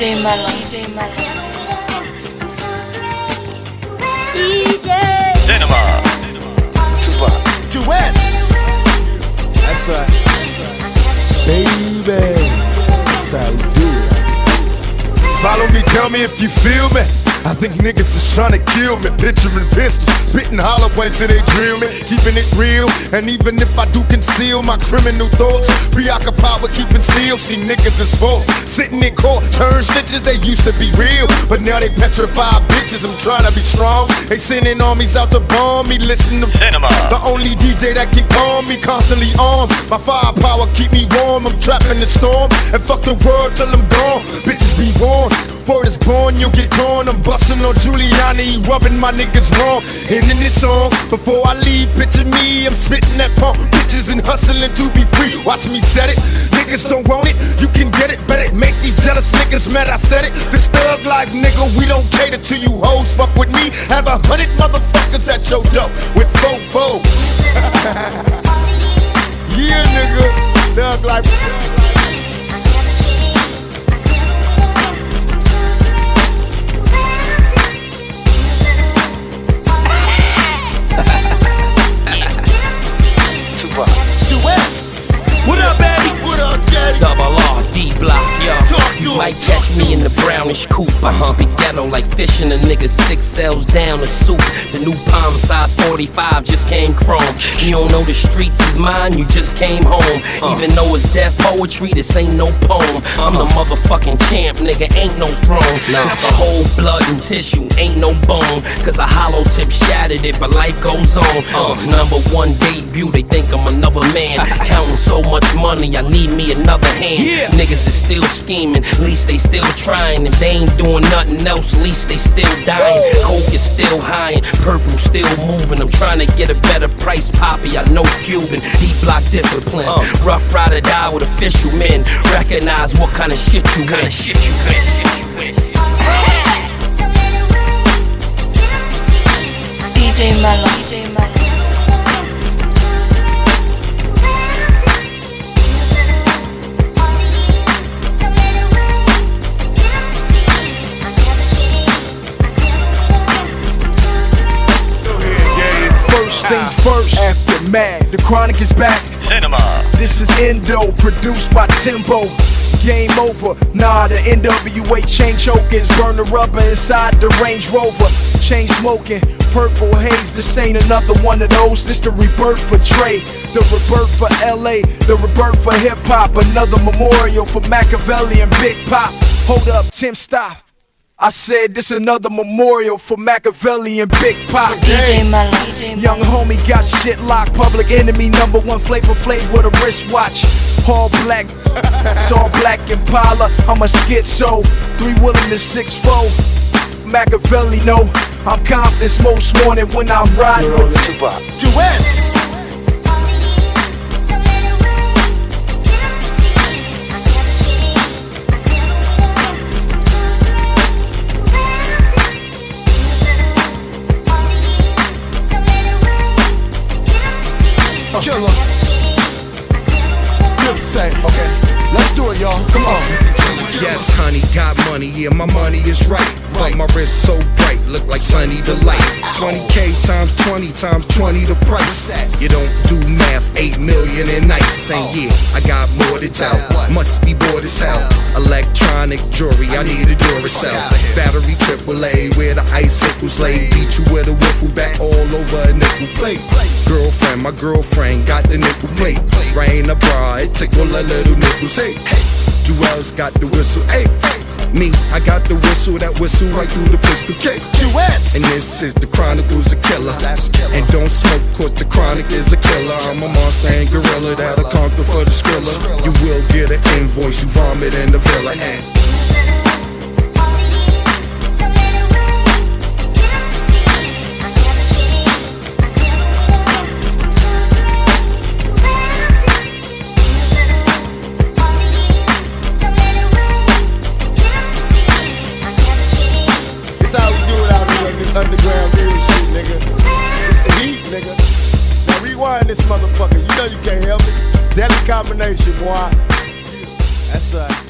DJ Mello. DJ Mello. DJ. Cinema. Tupac. Duets. That's right. Baby. That's how we do it. Follow me, tell me if you feel me. I think niggas is trying to kill me. Picturing pistols, spitting hollow points till they drill me. Keeping it real, and even if I do conceal my criminal thoughts, preoccupied with keeping still. See niggas is false. Sitting in court, turn snitches, they used to be real. But now they petrified bitches. I'm trying to be strong. They sending armies out to bomb me. Listen to Cinema. the only DJ that can calm me, constantly on. My firepower keep me warm. I'm trapped in the storm. And fuck the world till I'm gone. Bitches be warned. Born, you'll get torn. I'm busting on Giuliani, rubbing my niggas wrong. And in this song, before I leave, picture me. I'm spitting that pump, bitches and hustling to be free. Watch me set it. Niggas don't want it, you can get it. Better make these jealous niggas mad. I said it. This thug life, nigga, we don't cater to you hoes. Fuck with me, have a hundred motherfuckers at your door with four foes. yeah, nigga, thug life. Brownish coupe. I keep it ghetto like fishing a nigga six cells down a soup. The new palm size 45 just came chrome. You don't know the streets is mine, you just came home. Uh. Even though it's death poetry, this ain't no poem. I'm the uh. motherfucking champ, nigga, ain't no throne. Just a whole blood and tissue, ain't no bone. Cause a hollow tip shattered it, but life goes on. Uh, uh number one debut, they think I'm another man. Counting so much money, I need me another hand. Niggas is still scheming, at least they still trying. If they ain't doing nothing else, at least they still dying. Coke is still high, and purple still moving. I'm trying to get a better price, Poppy. I know Cuban, deep block discipline. Uh. Rough rider die with official men. Recognize what kind of shit you kind of shit you with. Shit you with. DJ Mello. DJ Mello. Things first, aftermath. The chronic is back. Cinema. This is Endo, produced by Timbo. Game over. Nah, the NWA chain chokers burn the rubber inside the Range Rover. Chain smoking, purple haze. This ain't another one of those. This the rebirth for Trey. the rebirth for LA, the rebirth for hip hop. Another memorial for Makaveli and Big Pop. Hold up, Tim, stop. I said this another memorial for Makaveli and Big Pop. DJ Mello. Young homie got shit locked. Public enemy number one Flavor Flav with a wristwatch. All black, it's all black Impala. I'm a schizo. Three Willem and six four. Makaveli, no. I'm confident most morning when I'm riding. Tupac. Duets. Killer. Dipset. Okay. Let's do it, y'all. Come on. Yes, honey, got money, yeah, my money is right. But my wrist so bright, look like sunny delight. 20k times 20 times 20 the price. You don't do math, 8 million in nights. And yeah, I got more to tell. Must be bored as hell. Electronic jewelry, I need a Duracell. Battery AAA, where the icicles lay. Beat you with a wiffle back all over a nickel plate. Girlfriend, my girlfriend got the nickel plate. Rain a bra, it tickle a little nipples. Hey, Juelz got the whistle. Hey, me, I got the whistle that whistle right through the pistol cake. Duets. And this is the Chronicles of Killer. And don't smoke, cause the chronic is a killer. I'm a monster and gorilla that'll conquer for the skrilla. You will get an invoice, you vomit in the villa. And you can't help. Deadly combination, boy. That's right.